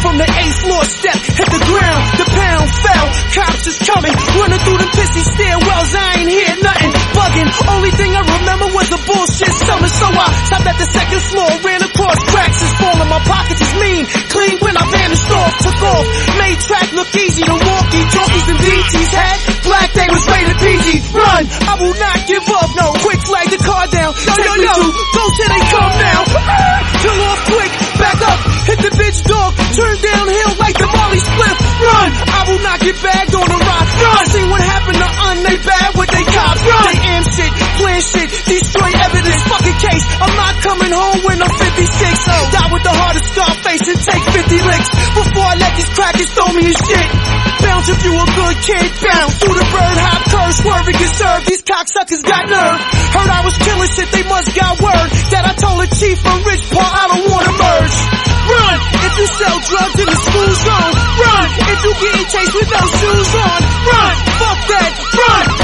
from the eighth floor step, hit the ground, the pound fell, cops is coming, running through the pissy stairwells, I ain't hear nothing, bugging, only thing not give up, no, quick flag the car down, no, no, no, go till they come now, kill off quick, back up, hit the bitch dog, turn downhill like the Molly split, run, I will not get bagged on the rock, run, see what happened to un, they bad with they cops, run, they am shit, plan shit, destroy evidence, fucking case, I'm not coming home when I'm 56, oh. die with the heart of Scarface and take 50 licks, before I let these crackers throw me in shit, bounce if you a good kid, bounce through the bird hop curve, swerving can serve, these cocksuckers got nerve, heard I was killing shit, they must got word, that I told the chief from Rich Paul I don't wanna merge, run, if you sell drugs in the school zone, run, if you getting chased with no shoes on, run, fuck that, run,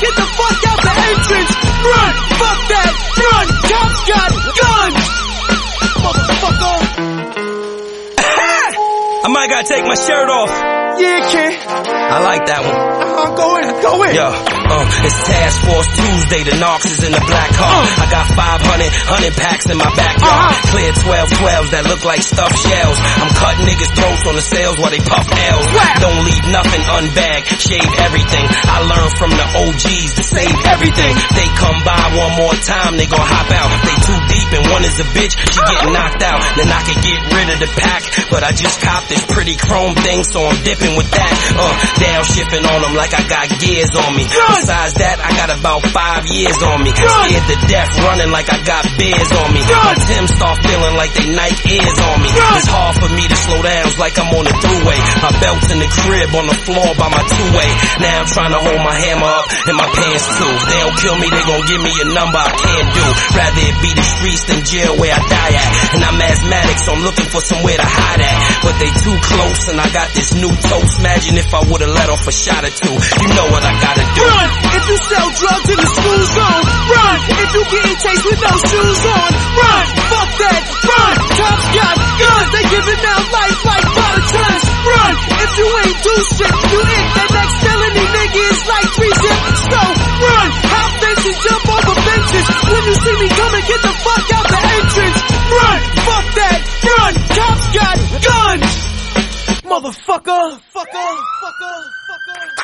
get the fuck out the entrance, run, fuck that, run, cops got guns, motherfucker. I might gotta take my shirt off. Yeah, kid. I like that one. Uh, go in, go in. Yo, uh, it's Task Force Tuesday, the Knox is in the black car. Uh. I got 500, 100 packs in my backyard. Uh-huh. Clear 12 12s that look like stuffed shells. I'm cutting niggas' throats on the sales while they puff L's. Wow. Don't leave nothing unbagged, shave everything. I learned from the OGs to save everything. They come by one more time, they gon' hop out. They too deep and one is a bitch, she getting knocked out. Then I can get rid of the pack, but I just copped this pretty chrome thing, so I'm dipping with that. Uh, downshifting on them like I got gears on me. Besides that, I got about five years on me. Scared to death, running like I got beers on me. My Tim start feeling like they Nike Airs on me. It's hard for me to slow down, it's like I'm on the throughway. My belt's in the crib on the floor by my two-way. Now I'm trying to hold my hammer up and my pants too. If they don't kill me, they gon' give me a number I can't do. Rather it be the streets than jail where I die at. And I'm asthmatic, so I'm looking for somewhere to hide at. But they too close, and I got this new toast. Imagine if I would've let off a shot or two. You know what I gotta do. Run if you sell drugs in the school zone. Run if you getting chased with no shoes on. Run, fuck that. Run, cops got guns. They giving out life like tons. Run if you ain't do shit. motherfucker, fucker, fucker, fucker.